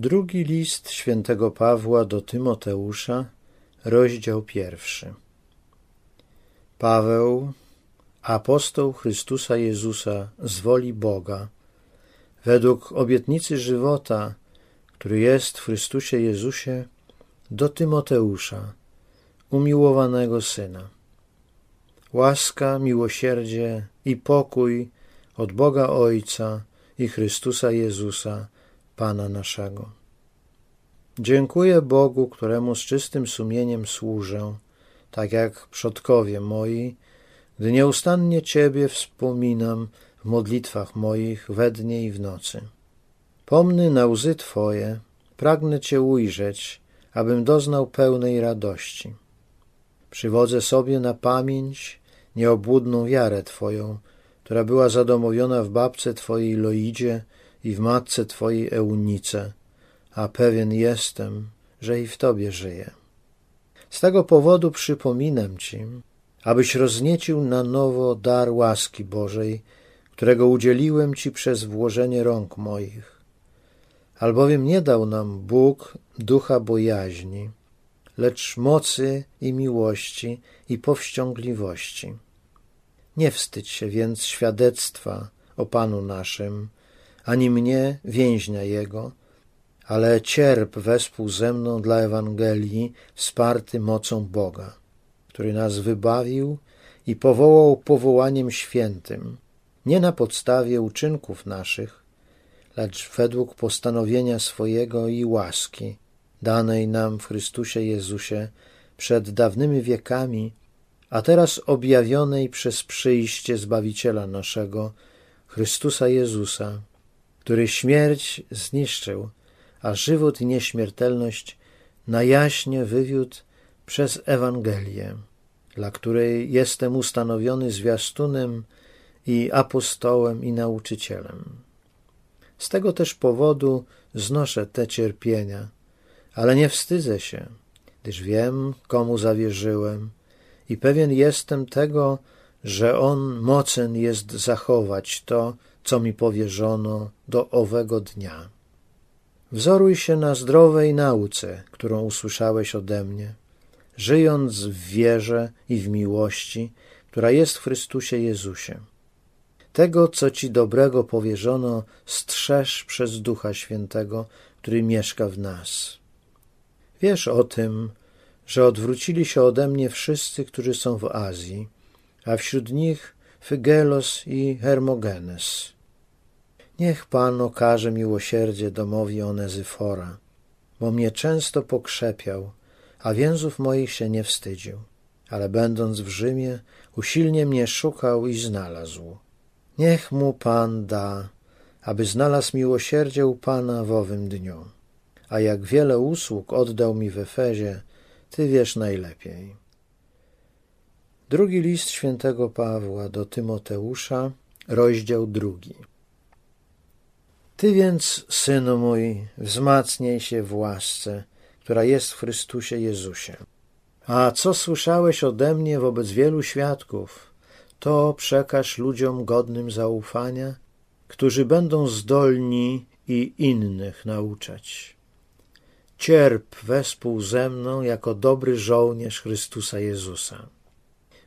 Drugi list świętego Pawła do Tymoteusza, rozdział pierwszy. Paweł, apostoł Chrystusa Jezusa z woli Boga, według obietnicy żywota, który jest w Chrystusie Jezusie, do Tymoteusza, umiłowanego Syna. Łaska, miłosierdzie i pokój od Boga Ojca i Chrystusa Jezusa, Pana naszego. Dziękuję Bogu, któremu z czystym sumieniem służę, tak jak przodkowie moi, gdy nieustannie Ciebie wspominam w modlitwach moich we dnie i w nocy. Pomny na łzy Twoje, pragnę Cię ujrzeć, abym doznał pełnej radości. Przywodzę sobie na pamięć nieobłudną wiarę Twoją, która była zadomowiona w babce Twojej Loidzie i w matce Twojej Eunice, a pewien jestem, że i w Tobie żyję. Z tego powodu przypominam Ci, abyś rozniecił na nowo dar łaski Bożej, którego udzieliłem Ci przez włożenie rąk moich. Albowiem nie dał nam Bóg ducha bojaźni, lecz mocy i miłości i powściągliwości. Nie wstydź się więc świadectwa o Panu naszym, ani mnie, więźnia Jego, ale cierp wespół ze mną dla Ewangelii, wsparty mocą Boga, który nas wybawił i powołał powołaniem świętym, nie na podstawie uczynków naszych, lecz według postanowienia swojego i łaski, danej nam w Chrystusie Jezusie przed dawnymi wiekami, a teraz objawionej przez przyjście Zbawiciela naszego, Chrystusa Jezusa, który śmierć zniszczył, a żywot i nieśmiertelność na jaśnie wywiódł przez Ewangelię, dla której jestem ustanowiony zwiastunem i apostołem i nauczycielem. Z tego też powodu znoszę te cierpienia, ale nie wstydzę się, gdyż wiem, komu zawierzyłem i pewien jestem tego, że On mocen jest zachować to, co mi powierzono do owego dnia. Wzoruj się na zdrowej nauce, którą usłyszałeś ode mnie, żyjąc w wierze i w miłości, która jest w Chrystusie Jezusie. Tego, co ci dobrego powierzono, strzeż przez Ducha Świętego, który mieszka w nas. Wiesz o tym, że odwrócili się ode mnie wszyscy, którzy są w Azji, a wśród nich Fygelos i Hermogenes. Niech Pan okaże miłosierdzie domowi Onezyfora, bo mnie często pokrzepiał, a więzów moich się nie wstydził, ale będąc w Rzymie, usilnie mnie szukał i znalazł. Niech mu Pan da, aby znalazł miłosierdzie u Pana w owym dniu. A jak wiele usług oddał mi w Efezie, Ty wiesz najlepiej. Drugi list świętego Pawła do Tymoteusza, rozdział drugi. Ty więc, synu mój, wzmacniaj się w łasce, która jest w Chrystusie Jezusie. A co słyszałeś ode mnie wobec wielu świadków, to przekaż ludziom godnym zaufania, którzy będą zdolni i innych nauczać. Cierp wespół ze mną jako dobry żołnierz Chrystusa Jezusa.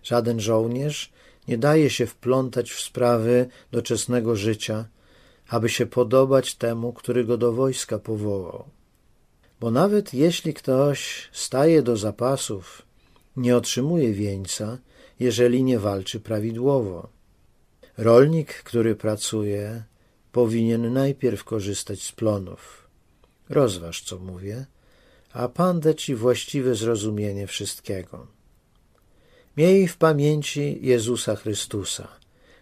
Żaden żołnierz nie daje się wplątać w sprawy doczesnego życia, aby się podobać temu, który go do wojska powołał. Bo nawet jeśli ktoś staje do zapasów, nie otrzymuje wieńca, jeżeli nie walczy prawidłowo. Rolnik, który pracuje, powinien najpierw korzystać z plonów. Rozważ, co mówię, a Pan da Ci właściwe zrozumienie wszystkiego. Miej w pamięci Jezusa Chrystusa,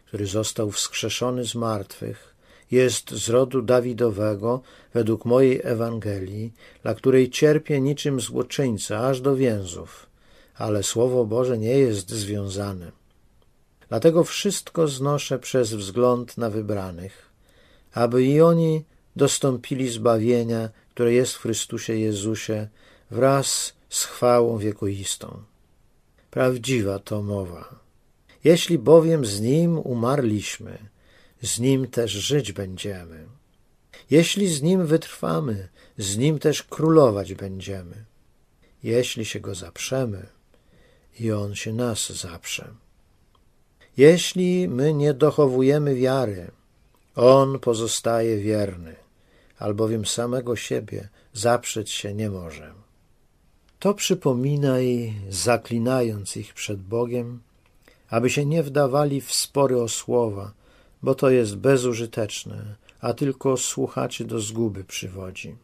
który został wskrzeszony z martwych, jest z rodu Dawidowego według mojej Ewangelii, dla której cierpię niczym złoczyńca aż do więzów, ale Słowo Boże nie jest związane. Dlatego wszystko znoszę przez wzgląd na wybranych, aby i oni dostąpili zbawienia, które jest w Chrystusie Jezusie wraz z chwałą wiekuistą. Prawdziwa to mowa. Jeśli bowiem z Nim umarliśmy, z Nim też żyć będziemy. Jeśli z Nim wytrwamy, z Nim też królować będziemy. Jeśli się Go zaprzemy, i On się nas zaprze. Jeśli my nie dochowujemy wiary, On pozostaje wierny, albowiem samego siebie zaprzeć się nie może. To przypominaj, zaklinając ich przed Bogiem, aby się nie wdawali w spory o słowa, bo to jest bezużyteczne, a tylko słuchaczy do zguby przywodzi.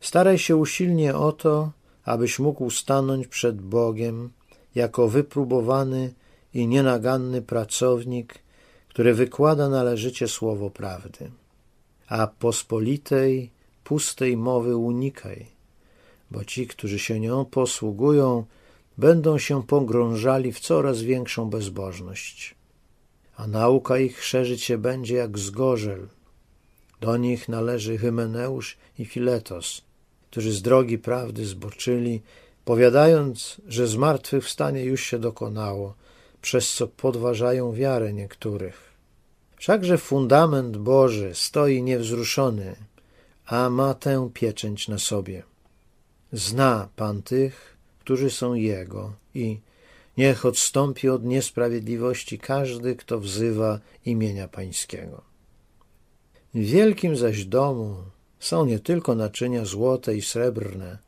Staraj się usilnie o to, abyś mógł stanąć przed Bogiem jako wypróbowany i nienaganny pracownik, który wykłada należycie słowo prawdy. A pospolitej, pustej mowy unikaj, bo ci, którzy się nią posługują, będą się pogrążali w coraz większą bezbożność. A nauka ich szerzyć się będzie jak zgorzel. Do nich należy Hymeneusz i Filetos, którzy z drogi prawdy zboczyli, powiadając, że zmartwychwstanie już się dokonało, przez co podważają wiarę niektórych. Wszakże fundament Boży stoi niewzruszony, a ma tę pieczęć na sobie. Zna Pan tych, którzy są Jego i niech odstąpi od niesprawiedliwości każdy, kto wzywa imienia Pańskiego. W wielkim zaś domu są nie tylko naczynia złote i srebrne,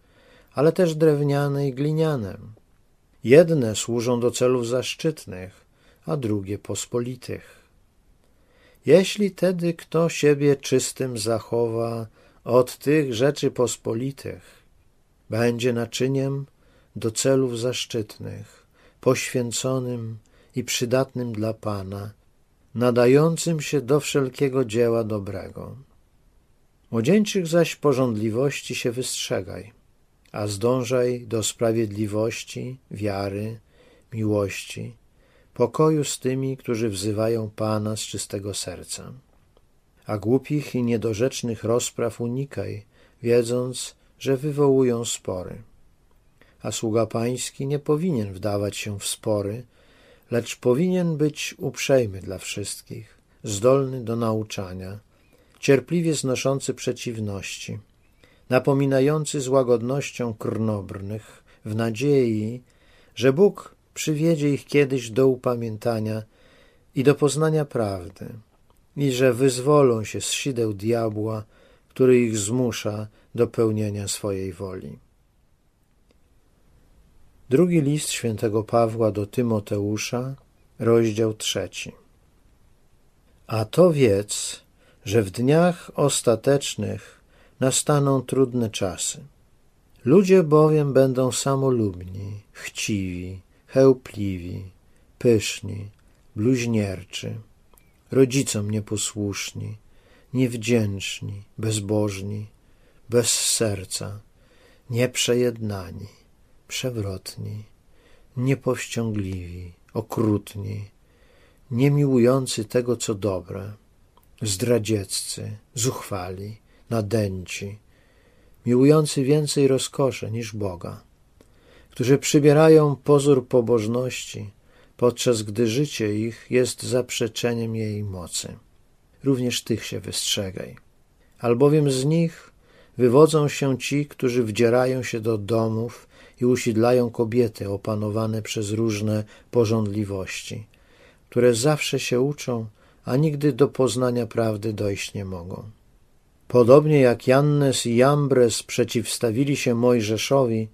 ale też drewniane i gliniane. Jedne służą do celów zaszczytnych, a drugie pospolitych. Jeśli tedy kto siebie czystym zachowa od tych rzeczy pospolitych, będzie naczyniem do celów zaszczytnych, poświęconym i przydatnym dla Pana, nadającym się do wszelkiego dzieła dobrego. Młodzieńczych zaś porządliwości się wystrzegaj, a zdążaj do sprawiedliwości, wiary, miłości, pokoju z tymi, którzy wzywają Pana z czystego serca. A głupich i niedorzecznych rozpraw unikaj, wiedząc, że wywołują spory. A sługa pański nie powinien wdawać się w spory, lecz powinien być uprzejmy dla wszystkich, zdolny do nauczania, cierpliwie znoszący przeciwności, napominający z łagodnością krnobrnych, w nadziei, że Bóg przywiedzie ich kiedyś do upamiętania i do poznania prawdy, i że wyzwolą się z sideł diabła, który ich zmusza do pełnienia swojej woli. Drugi list świętego Pawła do Tymoteusza, rozdział trzeci. A to wiedz, że w dniach ostatecznych nastaną trudne czasy. Ludzie bowiem będą samolubni, chciwi, chełpliwi, pyszni, bluźnierczy, rodzicom nieposłuszni, niewdzięczni, bezbożni, bez serca, nieprzejednani, przewrotni, niepowściągliwi, okrutni, niemiłujący tego, co dobre, zdradzieccy, zuchwali, nadęci, miłujący więcej rozkosze niż Boga, którzy przybierają pozór pobożności, podczas gdy życie ich jest zaprzeczeniem jej mocy. Również tych się wystrzegaj, albowiem z nich wywodzą się ci, którzy wdzierają się do domów i usidlają kobiety opanowane przez różne porządliwości, które zawsze się uczą, a nigdy do poznania prawdy dojść nie mogą. Podobnie jak Jannes i Jambres przeciwstawili się Mojżeszowi,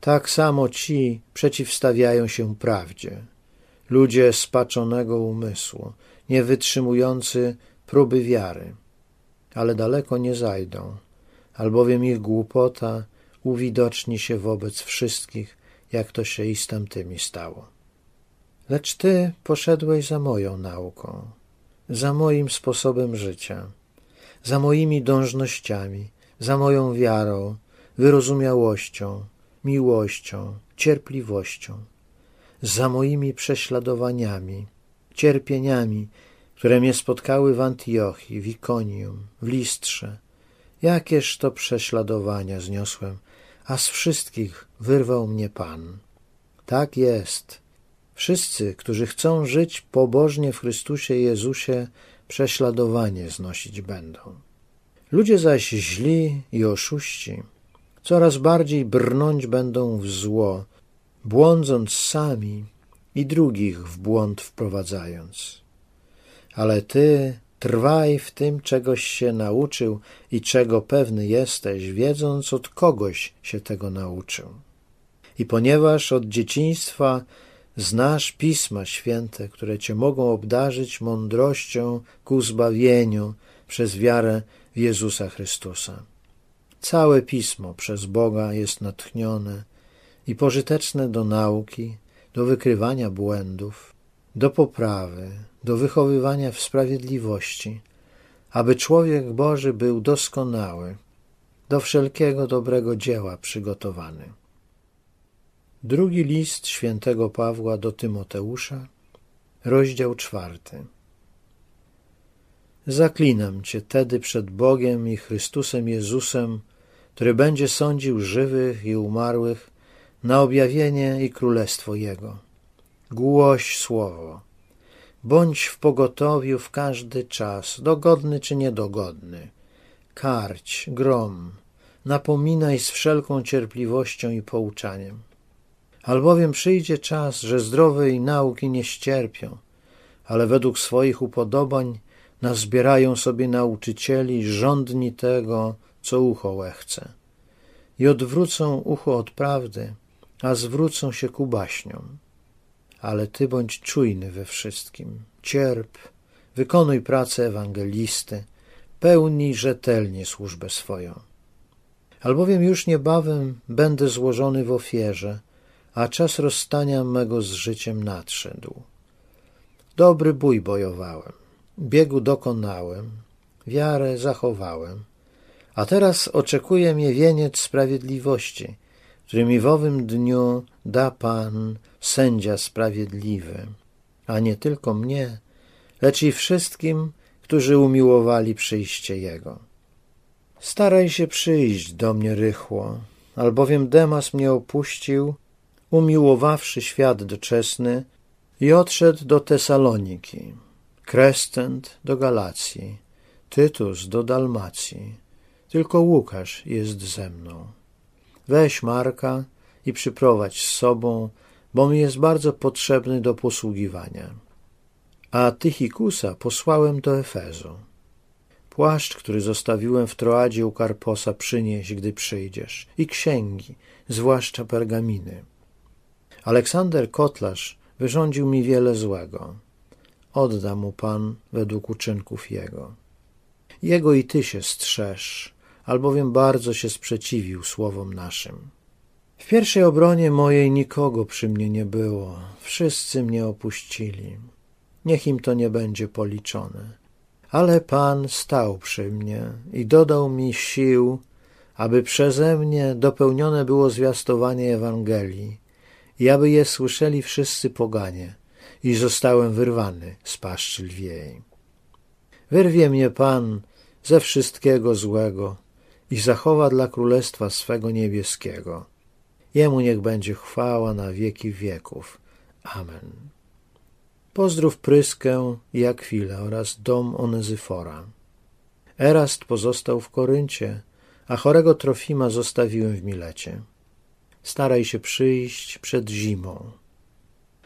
tak samo ci przeciwstawiają się prawdzie. Ludzie spaczonego umysłu, nie wytrzymujący próby wiary, ale daleko nie zajdą, albowiem ich głupota uwidoczni się wobec wszystkich, jak to się i z tamtymi stało. Lecz ty poszedłeś za moją nauką, za moim sposobem życia, za moimi dążnościami, za moją wiarą, wyrozumiałością, miłością, cierpliwością, za moimi prześladowaniami, cierpieniami, które mnie spotkały w Antiochii, w Ikonium, w Listrze. Jakież to prześladowania zniosłem, a z wszystkich wyrwał mnie Pan. Tak jest. Wszyscy, którzy chcą żyć pobożnie w Chrystusie Jezusie, prześladowanie znosić będą. Ludzie zaś źli i oszuści coraz bardziej brnąć będą w zło, błądząc sami i drugich w błąd wprowadzając. Ale ty trwaj w tym, czegoś się nauczył i czego pewny jesteś, wiedząc od kogoś się tego nauczył. I ponieważ od dzieciństwa znasz Pisma Święte, które cię mogą obdarzyć mądrością ku zbawieniu przez wiarę w Jezusa Chrystusa. Całe Pismo przez Boga jest natchnione i pożyteczne do nauki, do wykrywania błędów, do poprawy, do wychowywania w sprawiedliwości, aby człowiek Boży był doskonały, do wszelkiego dobrego dzieła przygotowany. Drugi list świętego Pawła do Tymoteusza, rozdział czwarty. Zaklinam Cię tedy przed Bogiem i Chrystusem Jezusem, który będzie sądził żywych i umarłych na objawienie i królestwo Jego. Głoś słowo. Bądź w pogotowiu w każdy czas, dogodny czy niedogodny. Karć, grom, napominaj z wszelką cierpliwością i pouczaniem. Albowiem przyjdzie czas, że zdrowej nauki nie ścierpią, ale według swoich upodobań nazbierają sobie nauczycieli żądni tego, co ucho łechce. I odwrócą ucho od prawdy, a zwrócą się ku baśniom. Ale ty bądź czujny we wszystkim, cierp, wykonuj pracę ewangelisty, pełnij rzetelnie służbę swoją. Albowiem już niebawem będę złożony w ofierze, a czas rozstania mego z życiem nadszedł. Dobry bój bojowałem, biegu dokonałem, wiarę zachowałem, a teraz oczekuje mnie wieniec sprawiedliwości, który mi w owym dniu da Pan, sędzia sprawiedliwy, a nie tylko mnie, lecz i wszystkim, którzy umiłowali przyjście Jego. Staraj się przyjść do mnie rychło, albowiem Demas mnie opuścił, umiłowawszy świat doczesny i odszedł do Tesaloniki, Krestent do Galacji, Tytus do Dalmacji, tylko Łukasz jest ze mną. Weź Marka i przyprowadź z sobą, bo mi jest bardzo potrzebny do posługiwania. A Tychikusa posłałem do Efezu. Płaszcz, który zostawiłem w Troadzie u Karposa, przynieś, gdy przyjdziesz, i księgi, zwłaszcza pergaminy. Aleksander Kotlarz wyrządził mi wiele złego. Odda mu Pan według uczynków jego. Jego i ty się strzeż, albowiem bardzo się sprzeciwił słowom naszym. W pierwszej obronie mojej nikogo przy mnie nie było, wszyscy mnie opuścili. Niech im to nie będzie policzone. Ale Pan stał przy mnie i dodał mi sił, aby przeze mnie dopełnione było zwiastowanie Ewangelii i aby je słyszeli wszyscy poganie, i zostałem wyrwany z paszczy lwiej. Wyrwie mnie Pan ze wszystkiego złego, i zachowa dla królestwa swego niebieskiego. Jemu niech będzie chwała na wieki wieków. Amen. Pozdrów Pryskę i Akwilę oraz dom Onezyfora. Erast pozostał w Koryncie, a chorego Trofima zostawiłem w Milecie. Staraj się przyjść przed zimą.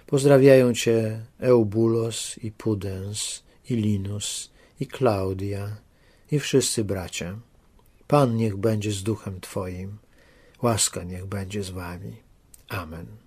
Pozdrawiają cię Eubulos i Pudens, i Linus, i Klaudia, i wszyscy bracia. Pan niech będzie z duchem Twoim, łaska niech będzie z Wami. Amen.